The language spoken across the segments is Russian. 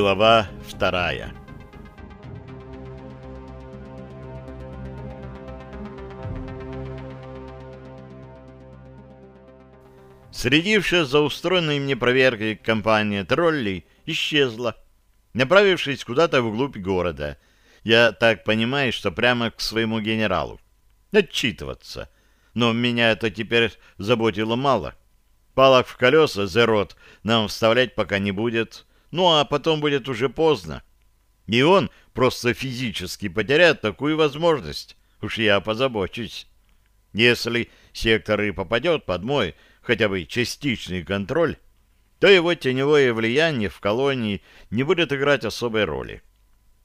Глава вторая Следившая за устроенной мне проверкой компания троллей исчезла, направившись куда-то вглубь города. Я так понимаю, что прямо к своему генералу. Отчитываться. Но меня это теперь заботило мало. Палок в колеса Зерот нам вставлять пока не будет. Ну, а потом будет уже поздно. И он просто физически потеряет такую возможность. Уж я позабочусь. Если сектор и попадет под мой хотя бы частичный контроль, то его теневое влияние в колонии не будет играть особой роли.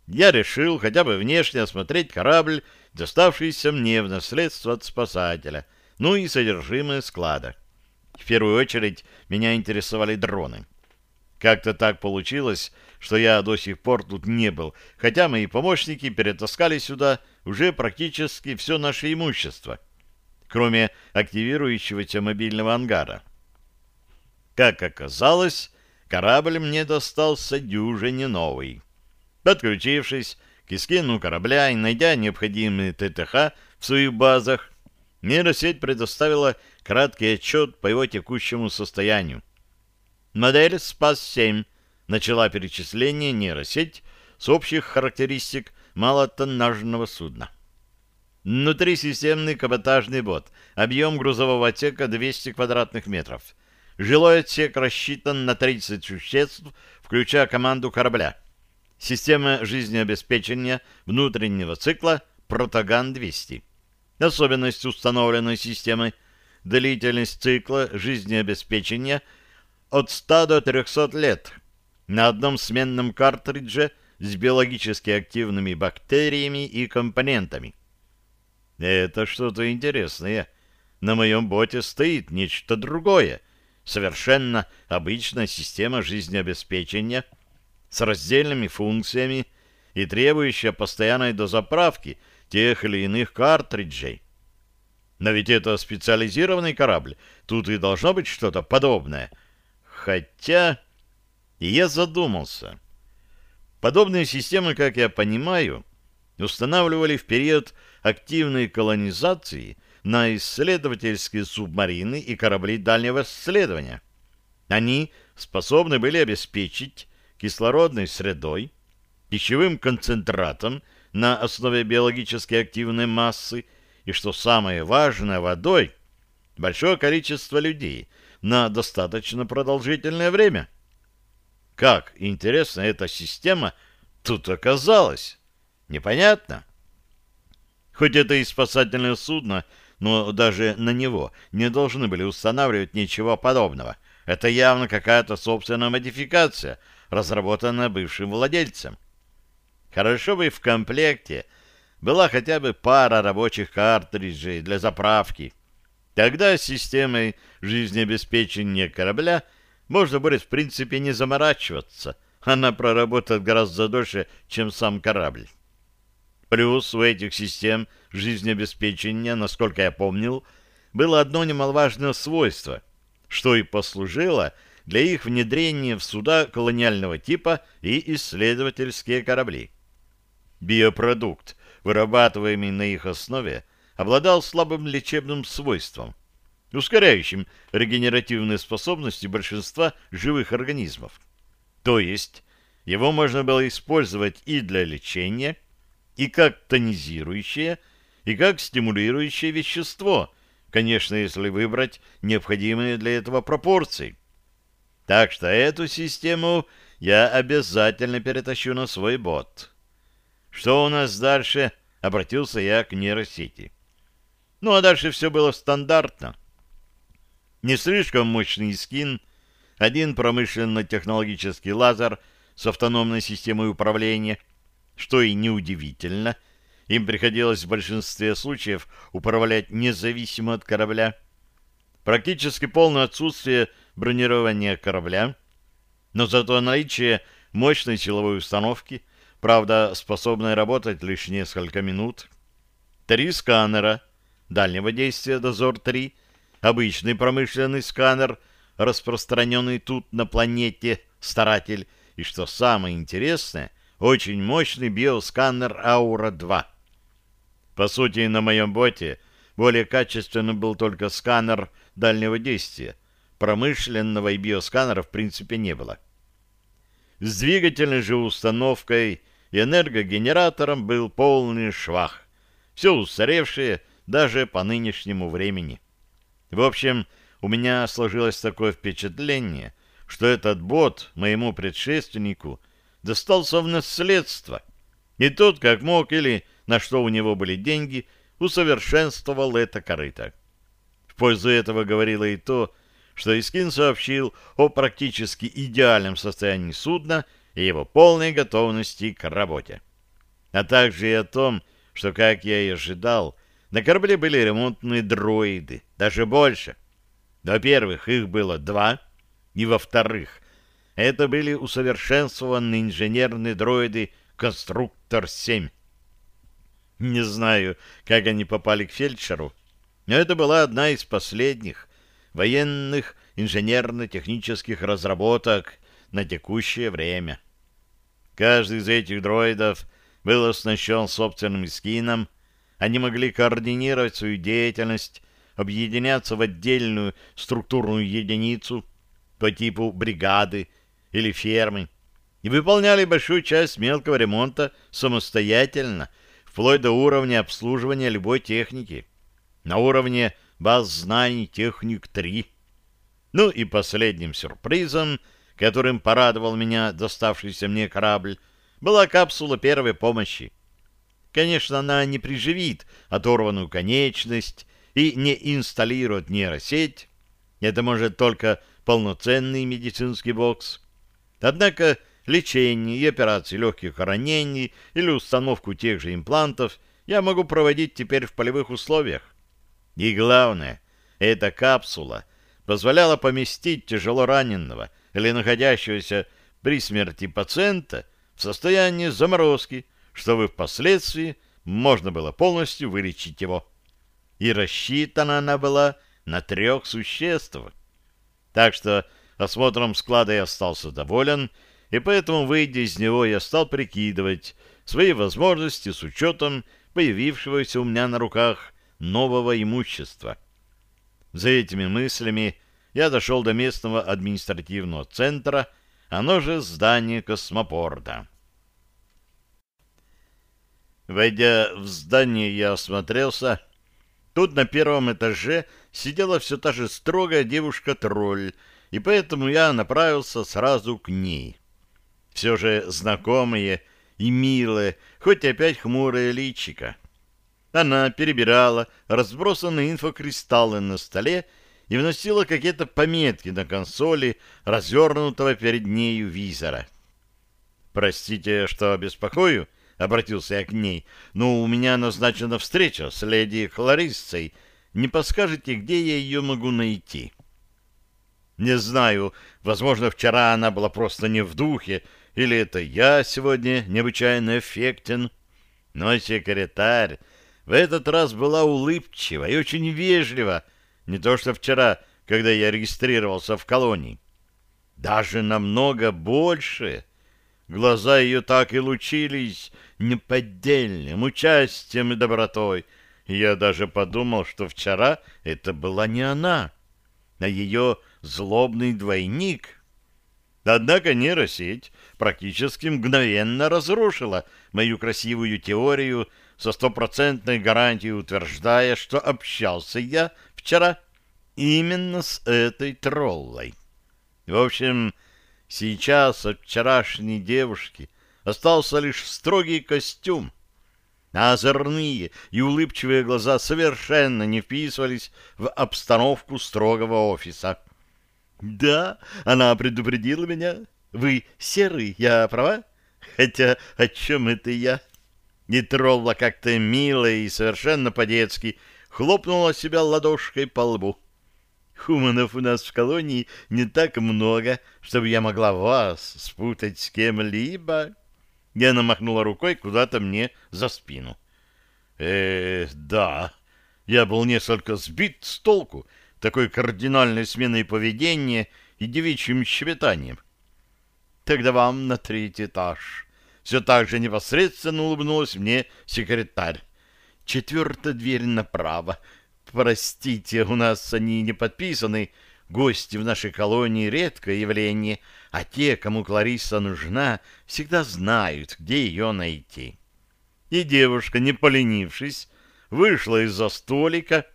Я решил хотя бы внешне осмотреть корабль, доставшийся мне в наследство от спасателя, ну и содержимое склада. В первую очередь меня интересовали дроны. Как-то так получилось, что я до сих пор тут не был, хотя мои помощники перетаскали сюда уже практически все наше имущество, кроме активирующегося мобильного ангара. Как оказалось, корабль мне достался дюжине новый. Подключившись к эскину корабля и найдя необходимые ТТХ в своих базах, нейросеть предоставила краткий отчет по его текущему состоянию. Модель СПАС-7 начала перечисление нейросеть с общих характеристик малотоннажного судна. Внутрисистемный каботажный бот. Объем грузового отсека 200 квадратных метров. Жилой отсек рассчитан на 30 существ, включая команду корабля. Система жизнеобеспечения внутреннего цикла Протаган-200. Особенность установленной системы – длительность цикла жизнеобеспечения от 100 до 300 лет на одном сменном картридже с биологически активными бактериями и компонентами. Это что-то интересное. На моем боте стоит нечто другое, совершенно обычная система жизнеобеспечения с раздельными функциями и требующая постоянной дозаправки – тех или иных картриджей. Но ведь это специализированный корабль, тут и должно быть что-то подобное. Хотя... И я задумался. Подобные системы, как я понимаю, устанавливали в период активной колонизации на исследовательские субмарины и корабли дальнего исследования. Они способны были обеспечить кислородной средой, пищевым концентратом на основе биологически активной массы и, что самое важное, водой большое количество людей на достаточно продолжительное время. Как, интересно, эта система тут оказалась? Непонятно. Хоть это и спасательное судно, но даже на него не должны были устанавливать ничего подобного. Это явно какая-то собственная модификация, разработанная бывшим владельцем. Хорошо бы в комплекте была хотя бы пара рабочих картриджей для заправки. Тогда системой жизнеобеспечения корабля можно будет в принципе не заморачиваться. Она проработает гораздо дольше, чем сам корабль. Плюс у этих систем жизнеобеспечения, насколько я помнил, было одно немаловажное свойство, что и послужило для их внедрения в суда колониального типа и исследовательские корабли. Биопродукт, вырабатываемый на их основе, обладал слабым лечебным свойством, ускоряющим регенеративные способности большинства живых организмов. То есть его можно было использовать и для лечения, и как тонизирующее, и как стимулирующее вещество, конечно, если выбрать необходимые для этого пропорции. Так что эту систему я обязательно перетащу на свой бот. Что у нас дальше? Обратился я к нейросети. Ну, а дальше все было стандартно. Не слишком мощный скин, один промышленно-технологический лазер с автономной системой управления, что и неудивительно, им приходилось в большинстве случаев управлять независимо от корабля. Практически полное отсутствие бронирования корабля, но зато наличие мощной силовой установки – правда, способная работать лишь несколько минут. Три сканера дальнего действия «Дозор-3», обычный промышленный сканер, распространенный тут на планете «Старатель», и, что самое интересное, очень мощный биосканер Аура-2. По сути, на моем боте более качественным был только сканер дальнего действия. Промышленного и биосканера в принципе не было. С двигательной же установкой и энергогенератором был полный швах. Все устаревшее даже по нынешнему времени. В общем, у меня сложилось такое впечатление, что этот бот моему предшественнику достался в наследство. И тот, как мог или на что у него были деньги, усовершенствовал это корыто. В пользу этого говорило и то, что Искин сообщил о практически идеальном состоянии судна и его полной готовности к работе. А также и о том, что, как я и ожидал, на корабле были ремонтные дроиды, даже больше. Во-первых, их было два, и во-вторых, это были усовершенствованные инженерные дроиды «Конструктор-7». Не знаю, как они попали к фельдшеру, но это была одна из последних военных инженерно-технических разработок на текущее время. Каждый из этих дроидов был оснащен собственным скином, они могли координировать свою деятельность, объединяться в отдельную структурную единицу по типу бригады или фермы и выполняли большую часть мелкого ремонта самостоятельно, вплоть до уровня обслуживания любой техники, на уровне баз знаний техник-3. Ну и последним сюрпризом, которым порадовал меня доставшийся мне корабль, была капсула первой помощи. Конечно, она не приживит оторванную конечность и не инсталирует нейросеть. Это может только полноценный медицинский бокс. Однако лечение и операции легких ранений или установку тех же имплантов я могу проводить теперь в полевых условиях. И главное, эта капсула позволяла поместить тяжело раненого или находящегося при смерти пациента в состоянии заморозки, чтобы впоследствии можно было полностью вылечить его. И рассчитана она была на трех существ. Так что осмотром склада я остался доволен, и поэтому, выйдя из него, я стал прикидывать свои возможности с учетом появившегося у меня на руках нового имущества. За этими мыслями я дошел до местного административного центра, оно же здание космопорта. Войдя в здание, я осмотрелся. Тут на первом этаже сидела все та же строгая девушка-тролль, и поэтому я направился сразу к ней. Все же знакомые и милые, хоть опять хмурые личика. Она перебирала разбросанные инфокристаллы на столе и вносила какие-то пометки на консоли развернутого перед нею визора. «Простите, что беспокою», — обратился я к ней, — «но у меня назначена встреча с леди Клариссой. Не подскажете, где я ее могу найти?» «Не знаю. Возможно, вчера она была просто не в духе, или это я сегодня необычайно эффектен. Но секретарь в этот раз была улыбчива и очень вежлива, не то что вчера, когда я регистрировался в колонии. Даже намного больше. Глаза ее так и лучились неподдельным участием и добротой. я даже подумал, что вчера это была не она, а ее злобный двойник. Однако нейросеть практически мгновенно разрушила мою красивую теорию со стопроцентной гарантией утверждая, что общался я вчера именно с этой троллой. В общем, сейчас от вчерашней девушки остался лишь строгий костюм, а озорные и улыбчивые глаза совершенно не вписывались в обстановку строгого офиса. «Да, она предупредила меня. Вы серый, я права? Хотя о чем это я?» И тролла как-то мило и совершенно по-детски хлопнула себя ладошкой по лбу. Хуманов у нас в колонии не так много, чтобы я могла вас спутать с кем-либо. Я намахнула рукой куда-то мне за спину. э да. Я был несколько сбит с толку такой кардинальной сменой поведения и девичьим щебетанием. Тогда вам на третий этаж. Все так же непосредственно улыбнулась мне секретарь. Четвертая дверь направо. Простите, у нас они не подписаны. Гости в нашей колонии — редкое явление, а те, кому Клариса нужна, всегда знают, где ее найти. И девушка, не поленившись, вышла из-за столика,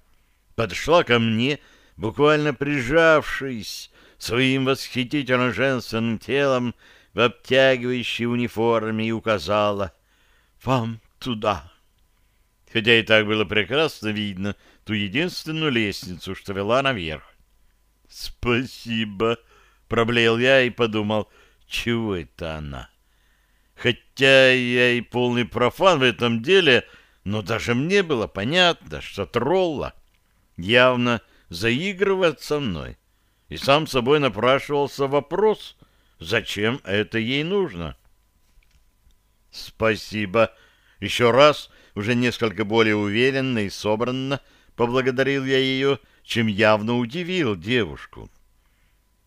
подошла ко мне, буквально прижавшись своим восхитительно женственным телом в обтягивающей униформе и указала «Вам туда». Хотя и так было прекрасно видно ту единственную лестницу, что вела наверх. «Спасибо», — проблеял я и подумал, чего это она? Хотя я и полный профан в этом деле, но даже мне было понятно, что тролла явно заигрывает со мной. И сам собой напрашивался вопрос, зачем это ей нужно. «Спасибо. Еще раз, уже несколько более уверенно и собранно, поблагодарил я ее, чем явно удивил девушку.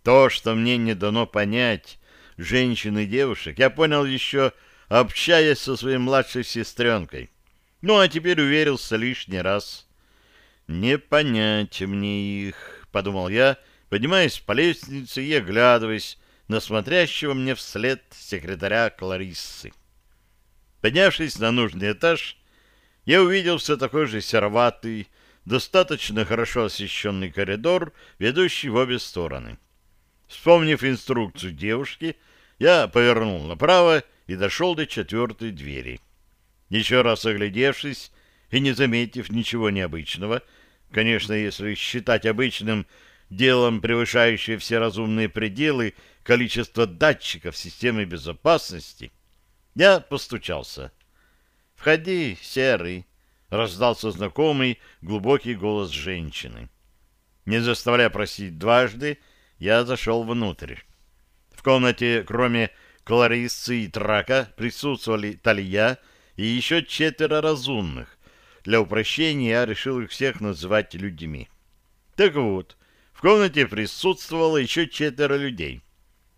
То, что мне не дано понять женщин и девушек, я понял еще, общаясь со своей младшей сестренкой. Ну, а теперь уверился лишний раз. «Не понять мне их», — подумал я, поднимаясь по лестнице и оглядываясь на смотрящего мне вслед секретаря Клариссы. Поднявшись на нужный этаж, я увидел все такой же сероватый, достаточно хорошо освещенный коридор, ведущий в обе стороны. Вспомнив инструкцию девушки, я повернул направо и дошел до четвертой двери. Еще раз оглядевшись и не заметив ничего необычного, конечно, если считать обычным делом превышающее все разумные пределы количество датчиков системы безопасности, я постучался. «Входи, серый!» Раздался знакомый глубокий голос женщины. Не заставляя просить дважды, я зашел внутрь. В комнате, кроме Клариссы и Трака, присутствовали Талия и еще четверо разумных. Для упрощения я решил их всех называть людьми. Так вот, в комнате присутствовало еще четверо людей.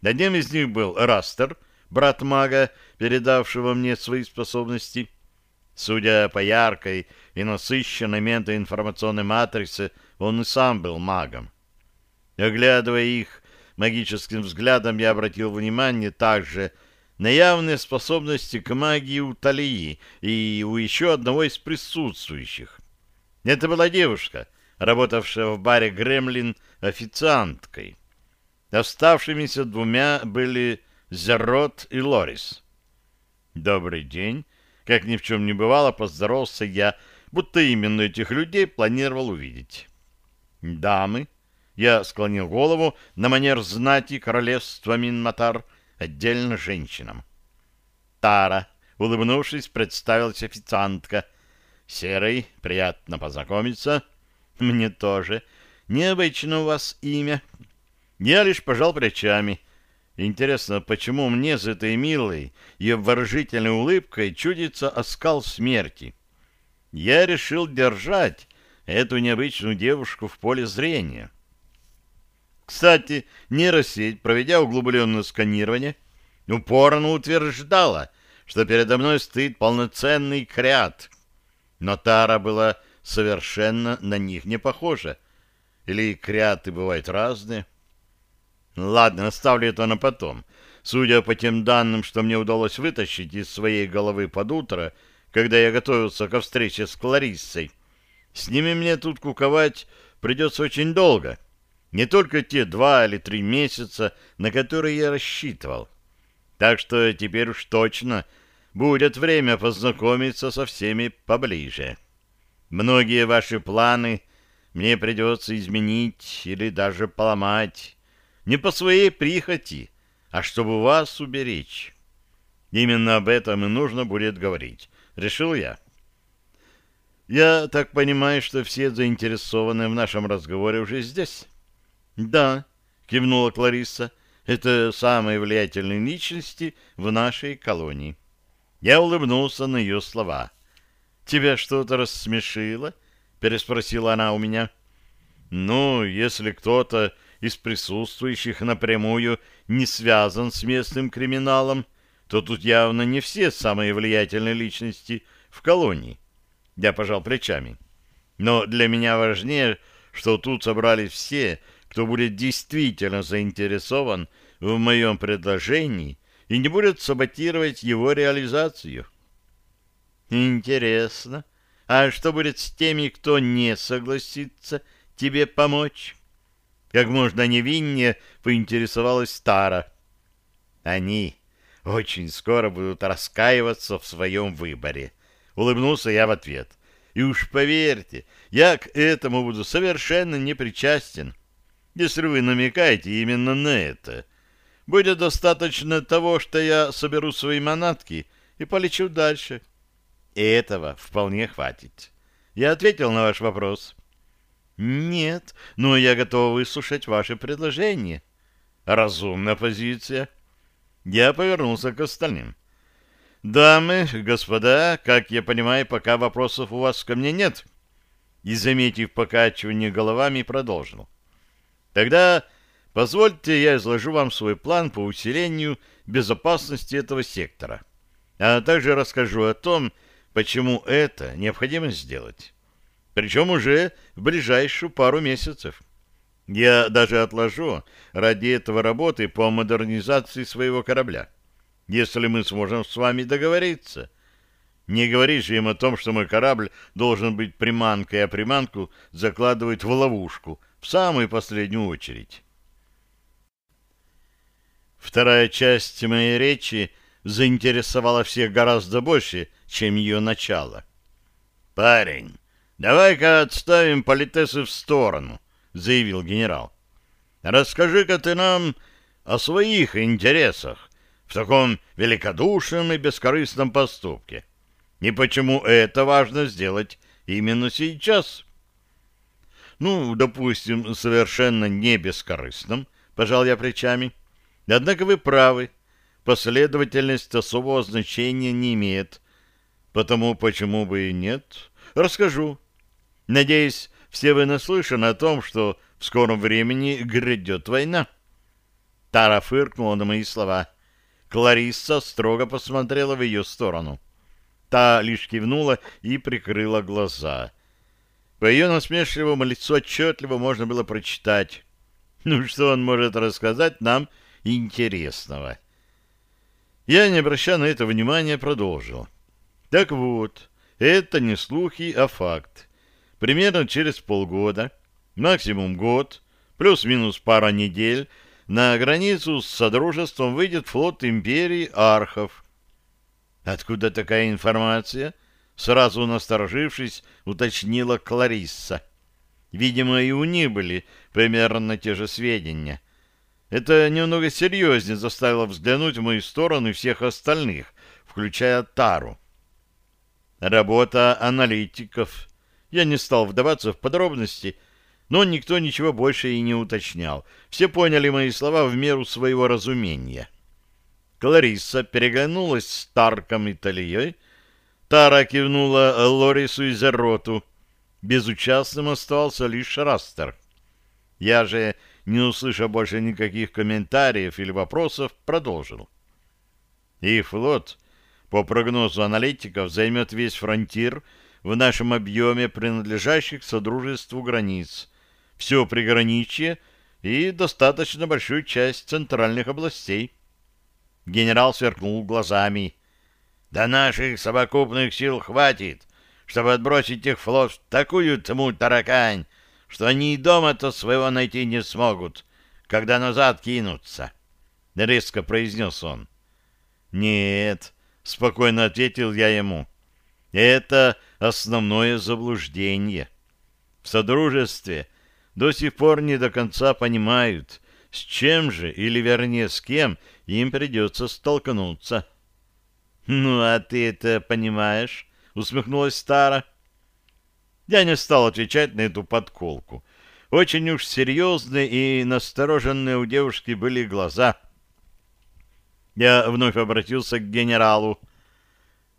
Одним из них был Растер, брат мага, передавшего мне свои способности — Судя по яркой и насыщенной ментоинформационной матрице, он и сам был магом. Оглядывая их магическим взглядом, я обратил внимание также на явные способности к магии у Талии и у еще одного из присутствующих. Это была девушка, работавшая в баре «Гремлин» официанткой. Оставшимися двумя были Зерот и Лорис. «Добрый день!» Как ни в чем не бывало, поздоровался я, будто именно этих людей планировал увидеть. «Дамы!» Я склонил голову на манер знати королевства Минматар, отдельно женщинам. «Тара!» — улыбнувшись, представилась официантка. «Серый, приятно познакомиться». «Мне тоже. Необычно у вас имя». Я лишь пожал плечами — Интересно, почему мне с этой милой и обворожительной улыбкой чудится оскал смерти? Я решил держать эту необычную девушку в поле зрения. Кстати, нейросеть, проведя углубленное сканирование, упорно утверждала, что передо мной стоит полноценный креат. Но Тара была совершенно на них не похожа. Или креаты бывают разные. Ладно, оставлю это на потом. Судя по тем данным, что мне удалось вытащить из своей головы под утро, когда я готовился ко встрече с Клариссой, с ними мне тут куковать придется очень долго. Не только те два или три месяца, на которые я рассчитывал. Так что теперь уж точно будет время познакомиться со всеми поближе. Многие ваши планы мне придется изменить или даже поломать. Не по своей прихоти, а чтобы вас уберечь. Именно об этом и нужно будет говорить, решил я. Я так понимаю, что все заинтересованные в нашем разговоре уже здесь? Да, кивнула Клариса. Это самые влиятельные личности в нашей колонии. Я улыбнулся на ее слова. «Тебя что-то рассмешило?» — переспросила она у меня. «Ну, если кто-то из присутствующих напрямую не связан с местным криминалом, то тут явно не все самые влиятельные личности в колонии. Я пожал плечами. Но для меня важнее, что тут собрались все, кто будет действительно заинтересован в моем предложении и не будет саботировать его реализацию. Интересно. А что будет с теми, кто не согласится тебе помочь? Как можно невиннее поинтересовалась Тара. Они очень скоро будут раскаиваться в своем выборе. Улыбнулся я в ответ. И уж поверьте, я к этому буду совершенно не причастен, если вы намекаете именно на это. Будет достаточно того, что я соберу свои манатки и полечу дальше. И этого вполне хватит. Я ответил на ваш вопрос. Нет, но я готов выслушать ваше предложение. Разумная позиция. Я повернулся к остальным. «Дамы, господа, как я понимаю, пока вопросов у вас ко мне нет». И, заметив покачивание головами, продолжил. «Тогда позвольте я изложу вам свой план по усилению безопасности этого сектора, а также расскажу о том, почему это необходимо сделать. Причем уже в ближайшую пару месяцев. Я даже отложу ради этого работы по модернизации своего корабля, если мы сможем с вами договориться. Не говори же им о том, что мой корабль должен быть приманкой, а приманку закладывают в ловушку в самую последнюю очередь. Вторая часть моей речи заинтересовала всех гораздо больше, чем ее начало. «Парень, давай-ка отставим политесы в сторону», заявил генерал. «Расскажи-ка ты нам о своих интересах в таком великодушном и бескорыстном поступке. И почему это важно сделать именно сейчас?» «Ну, допустим, совершенно не бескорыстным», — пожал я плечами. «Однако вы правы. Последовательность особого значения не имеет. Потому почему бы и нет? Расскажу. Надеюсь, все вы наслышаны о том, что в скором времени грядет война. Тара фыркнула на мои слова. Кларисса строго посмотрела в ее сторону. Та лишь кивнула и прикрыла глаза. По ее насмешливому лицу отчетливо можно было прочитать. Ну, что он может рассказать нам интересного? Я, не обращая на это внимания, продолжил. Так вот, это не слухи, а факт примерно через полгода, максимум год, плюс-минус пара недель, на границу с Содружеством выйдет флот империи Архов. Откуда такая информация? Сразу насторожившись, уточнила Кларисса. Видимо, и у них были примерно те же сведения. Это немного серьезнее заставило взглянуть в мою сторону и всех остальных, включая Тару. Работа аналитиков, я не стал вдаваться в подробности, но никто ничего больше и не уточнял. Все поняли мои слова в меру своего разумения. Кларисса переглянулась с Тарком и Талией. Тара кивнула Лорису и Зероту. Безучастным оставался лишь Растер. Я же, не услыша больше никаких комментариев или вопросов, продолжил. И флот, по прогнозу аналитиков, займет весь фронтир — в нашем объеме принадлежащих Содружеству границ, все приграничье и достаточно большую часть центральных областей. Генерал сверкнул глазами. «Да наших совокупных сил хватит, чтобы отбросить их флот в такую тьму таракань, что они и дома-то своего найти не смогут, когда назад кинутся», — резко произнес он. «Нет», — спокойно ответил я ему, — «это основное заблуждение. В Содружестве до сих пор не до конца понимают, с чем же, или вернее с кем, им придется столкнуться. «Ну, а ты это понимаешь?» — усмехнулась Стара. Я не стал отвечать на эту подколку. Очень уж серьезные и настороженные у девушки были глаза. Я вновь обратился к генералу.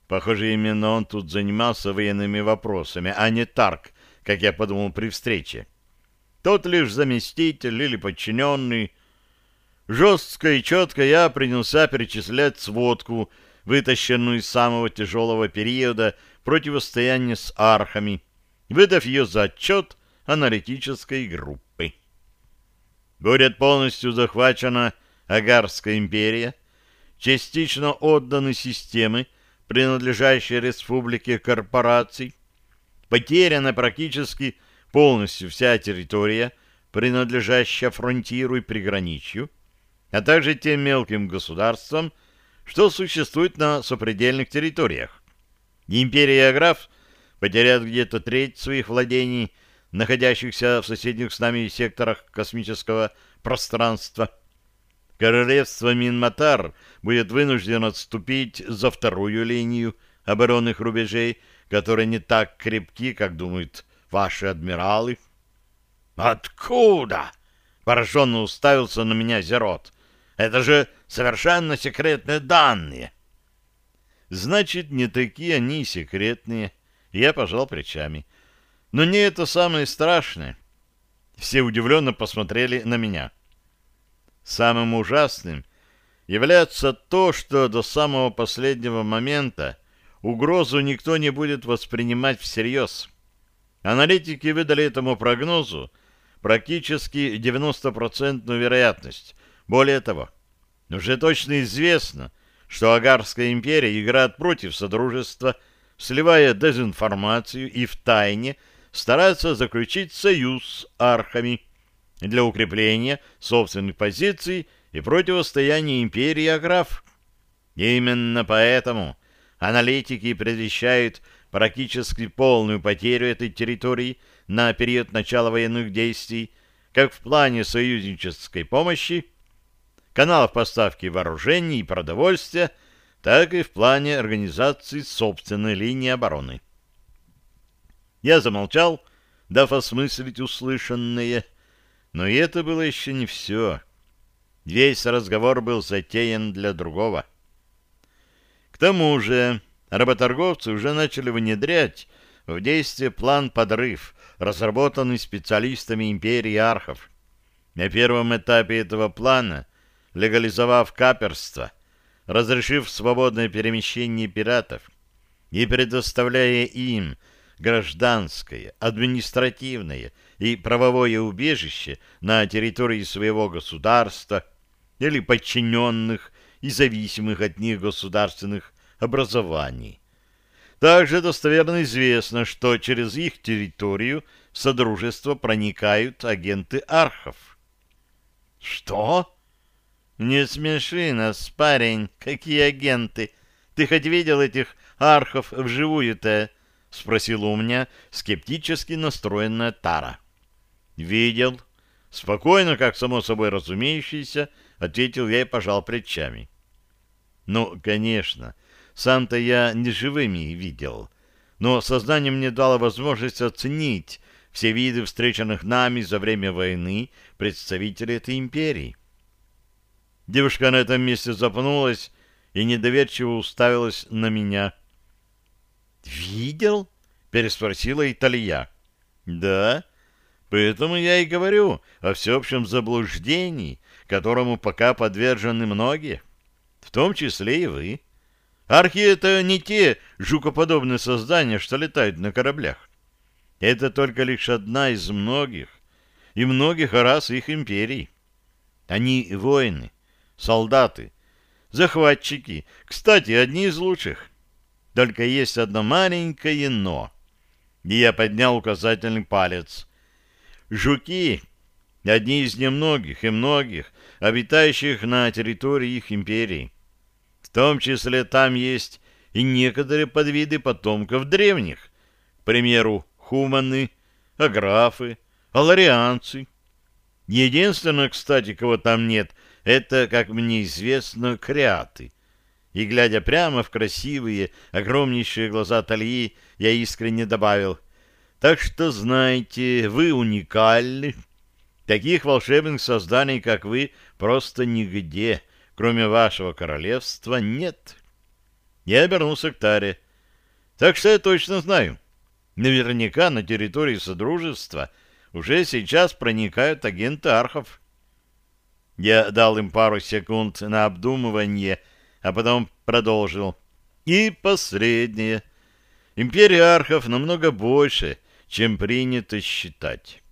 Похоже, именно он тут занимался военными вопросами, а не Тарк, как я подумал при встрече. тот лишь заместитель или подчиненный. Жестко и четко я принялся перечислять сводку, вытащенную из самого тяжелого периода противостояния с архами, выдав ее за отчет аналитической группы. Будет полностью захвачена Агарская империя, частично отданы системы, принадлежащие республике корпораций, потеряна практически полностью вся территория, принадлежащая фронтиру и приграничью, а также тем мелким государствам, что существует на сопредельных территориях. Империя Аграф потеряет где-то треть своих владений, находящихся в соседних с нами секторах космического пространства. Королевство Минматар будет вынуждено отступить за вторую линию оборонных рубежей, которые не так крепки, как думают ваши адмиралы. «Откуда?» — пораженно уставился на меня Зерот. «Это же совершенно секретные данные». «Значит, не такие они секретные». Я пожал плечами. «Но не это самое страшное». Все удивленно посмотрели на меня. Самым ужасным является то, что до самого последнего момента угрозу никто не будет воспринимать всерьез. Аналитики выдали этому прогнозу практически 90% вероятность. Более того, уже точно известно, что Агарская империя играет против Содружества, сливая дезинформацию и в тайне старается заключить союз с архами для укрепления собственных позиций и противостояния империи Аграф. Именно поэтому аналитики предвещают практически полную потерю этой территории на период начала военных действий, как в плане союзнической помощи, каналов поставки вооружений и продовольствия, так и в плане организации собственной линии обороны. Я замолчал, дав осмыслить услышанное, но это было еще не все. Весь разговор был затеян для другого. К тому же работорговцы уже начали внедрять в действие план «Подрыв», разработанный специалистами империи архов. На первом этапе этого плана, легализовав каперство, разрешив свободное перемещение пиратов и предоставляя им гражданское, административное и правовое убежище на территории своего государства или подчиненных и зависимых от них государственных образований. Также достоверно известно, что через их территорию в Содружество проникают агенты архов. «Что?» «Не смеши нас, парень, какие агенты! Ты хоть видел этих архов вживую-то?» — спросила у меня скептически настроенная Тара. «Видел». Спокойно, как само собой разумеющееся, ответил я и пожал плечами. «Ну, конечно, сам-то я не живыми видел, но сознание мне дало возможность оценить все виды встреченных нами за время войны представителей этой империи». Девушка на этом месте запнулась и недоверчиво уставилась на меня. «Видел?» — переспросила Италия. «Да, поэтому я и говорю о всеобщем заблуждении, которому пока подвержены многие, в том числе и вы. Архи — это не те жукоподобные создания, что летают на кораблях. Это только лишь одна из многих и многих раз их империй. Они воины, солдаты, захватчики, кстати, одни из лучших. Только есть одно маленькое «но». И я поднял указательный палец. Жуки — одни из немногих и многих, обитающих на территории их империи. В том числе там есть и некоторые подвиды потомков древних, к примеру, хуманы, аграфы, аларианцы. Единственное, кстати, кого там нет, это, как мне известно, креаты и, глядя прямо в красивые, огромнейшие глаза Тальи, я искренне добавил, «Так что, знаете, вы уникальны. Таких волшебных созданий, как вы, просто нигде, кроме вашего королевства, нет». Я обернулся к Таре. «Так что я точно знаю. Наверняка на территории Содружества уже сейчас проникают агенты архов. Я дал им пару секунд на обдумывание, а потом продолжил. И последнее. Империя архов намного больше, чем принято считать.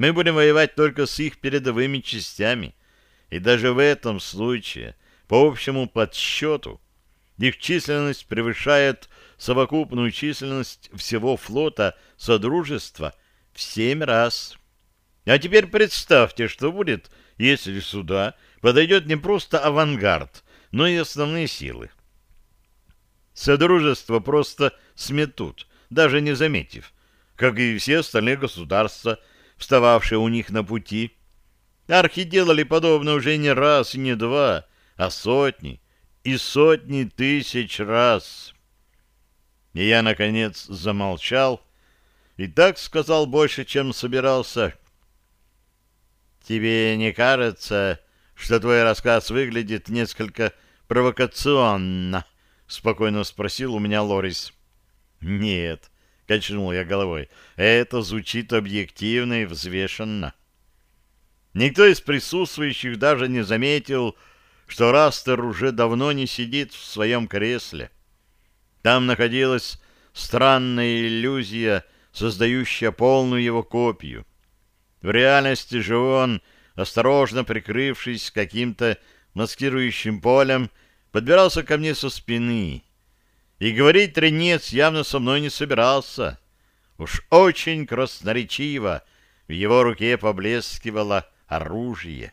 Мы будем воевать только с их передовыми частями. И даже в этом случае, по общему подсчету, их численность превышает совокупную численность всего флота Содружества в семь раз. А теперь представьте, что будет, если сюда подойдет не просто авангард, но и основные силы. Содружество просто сметут, даже не заметив, как и все остальные государства, встававшие у них на пути. Архи делали подобное уже не раз и не два, а сотни и сотни тысяч раз. И я, наконец, замолчал и так сказал больше, чем собирался. «Тебе не кажется, что твой рассказ выглядит несколько провокационно?» — спокойно спросил у меня Лорис. «Нет», — качнул я головой, — «это звучит объективно и взвешенно». Никто из присутствующих даже не заметил, что Растер уже давно не сидит в своем кресле. Там находилась странная иллюзия, создающая полную его копию. В реальности же он, осторожно прикрывшись каким-то маскирующим полем, подбирался ко мне со спины. И говорить Тренец явно со мной не собирался. Уж очень красноречиво в его руке поблескивало оружие.